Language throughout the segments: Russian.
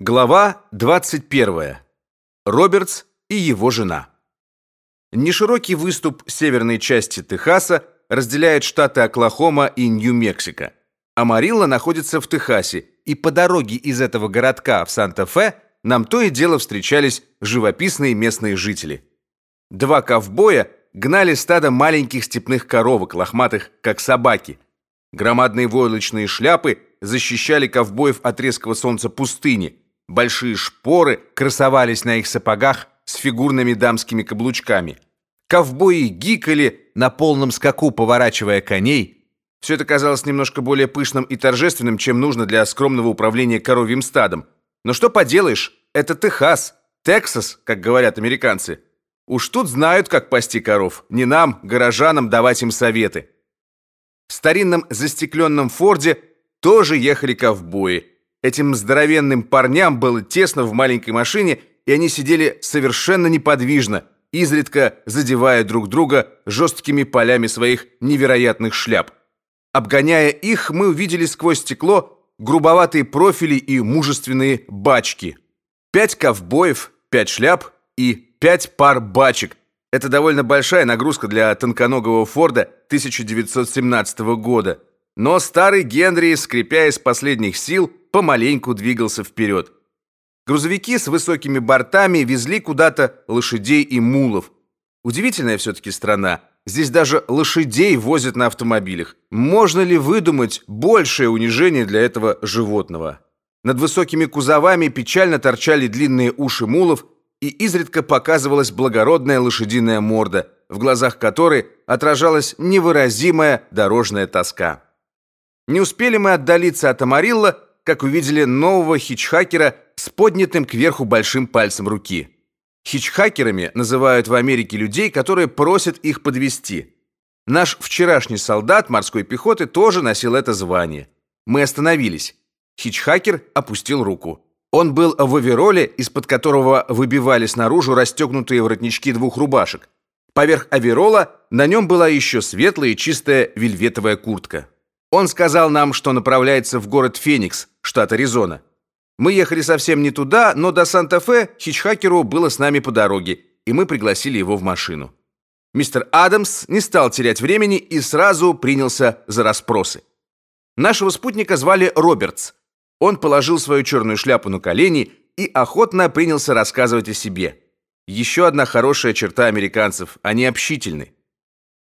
Глава 21. Робертс и его жена. Неширокий выступ северной части Техаса разделяет штаты Оклахома и Нью-Мексико. Амарилла находится в Техасе, и по дороге из этого городка в Санта-Фе нам то и дело встречались живописные местные жители. Два ковбоя гнали стадо маленьких степных коровок, лохматых, как собаки. Громадные войлочные шляпы защищали ковбоев от резкого солнца пустыни – Большие шпоры красовались на их сапогах с фигурными дамскими каблучками. Ковбои гикали на полном скаку, поворачивая коней. Все это казалось немножко более пышным и торжественным, чем нужно для скромного управления коровьим стадом. Но что поделаешь, это Техас, Тексас, как говорят американцы. Уж тут знают, как пасти коров. Не нам, горожанам, давать им советы. В старинном застекленном Форде тоже ехали ковбои. Этим здоровенным парням было тесно в маленькой машине, и они сидели совершенно неподвижно, изредка задевая друг друга жесткими полями своих невероятных шляп. Обгоняя их, мы увидели сквозь стекло грубоватые профили и мужественные бачки. Пять ковбоев, пять шляп и пять пар бачек. Это довольно большая нагрузка для тонконогого Форда 1917 года. Но старый Генри, скрипя из последних сил, помаленьку двигался вперед. Грузовики с высокими бортами везли куда-то лошадей и мулов. Удивительная все-таки страна. Здесь даже лошадей возят на автомобилях. Можно ли выдумать большее унижение для этого животного? Над высокими кузовами печально торчали длинные уши мулов, и изредка показывалась благородная лошадиная морда, в глазах которой отражалась невыразимая дорожная тоска. Не успели мы отдалиться от Амарилла, как увидели нового хичхакера с поднятым кверху большим пальцем руки. Хичхакерами называют в Америке людей, которые просят их подвести. Наш вчерашний солдат морской пехоты тоже носил это звание. Мы остановились. Хичхакер опустил руку. Он был в овероле, из-под которого выбивались наружу расстегнутые воротнички двух рубашек. Поверх оверола на нем была еще светлая и чистая вельветовая куртка. Он сказал нам, что направляется в город Феникс, штат Аризона. Мы ехали совсем не туда, но до Санта-Фе хичхакеру было с нами по дороге, и мы пригласили его в машину. Мистер Адамс не стал терять времени и сразу принялся за расспросы. Нашего спутника звали Робертс. Он положил свою черную шляпу на колени и охотно принялся рассказывать о себе. Еще одна хорошая черта американцев – они общительны.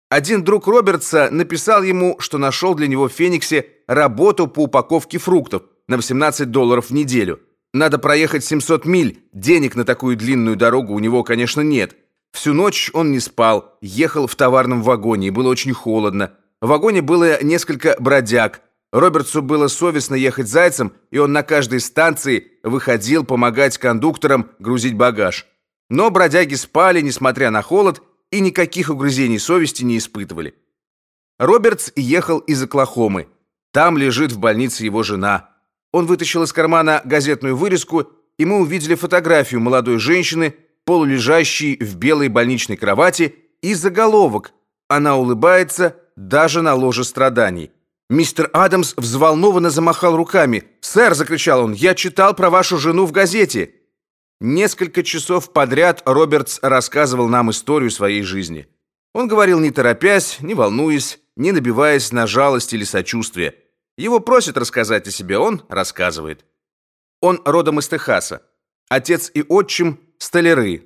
Один друг Робертса написал ему, что нашел для него в Фениксе работу по упаковке фруктов на 18 долларов в неделю. Надо проехать 700 миль, денег на такую длинную дорогу у него, конечно, нет. Всю ночь он не спал, ехал в товарном вагоне, и было очень холодно. В вагоне было несколько бродяг. Робертсу было совестно ехать зайцем, и он на каждой станции выходил помогать кондукторам грузить багаж. Но бродяги спали, несмотря на холод, и никаких угрызений совести не испытывали. Робертс ехал из Оклахомы. Там лежит в больнице его жена. Он вытащил из кармана газетную вырезку, и мы увидели фотографию молодой женщины, полулежащей в белой больничной кровати, и заголовок «Она улыбается даже на ложе страданий». Мистер Адамс взволнованно замахал руками. «Сэр!» – закричал он. «Я читал про вашу жену в газете!» Несколько часов подряд Робертс рассказывал нам историю своей жизни. Он говорил не торопясь, не волнуясь, не набиваясь на жалость или сочувствие. Его просят рассказать о себе, он рассказывает. Он родом из Техаса. Отец и отчим – столяры.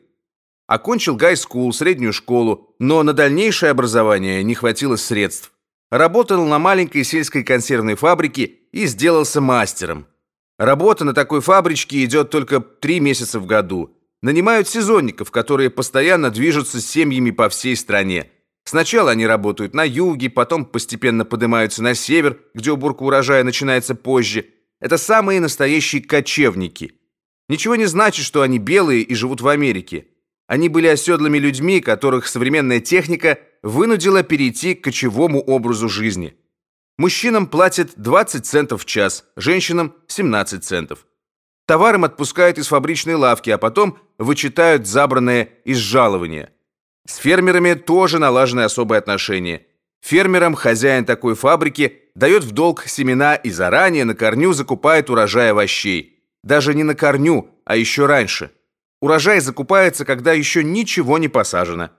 Окончил гай-скул, среднюю школу, но на дальнейшее образование не хватило средств. Работал на маленькой сельской консервной фабрике и сделался мастером. Работа на такой фабричке идет только три месяца в году. Нанимают сезонников, которые постоянно движутся с семьями по всей стране. Сначала они работают на юге, потом постепенно поднимаются на север, где уборка урожая начинается позже. Это самые настоящие кочевники. Ничего не значит, что они белые и живут в Америке. Они были оседлыми людьми, которых современная техника вынудила перейти к кочевому образу жизни. Мужчинам платят 20 центов в час, женщинам 17 центов. Товар им отпускают из фабричной лавки, а потом вычитают забранное из жалования. С фермерами тоже налажены особые отношения. Фермерам хозяин такой фабрики дает в долг семена и заранее на корню закупает урожай овощей. даже не на корню, а еще раньше. Урожай закупается, когда еще ничего не посажено.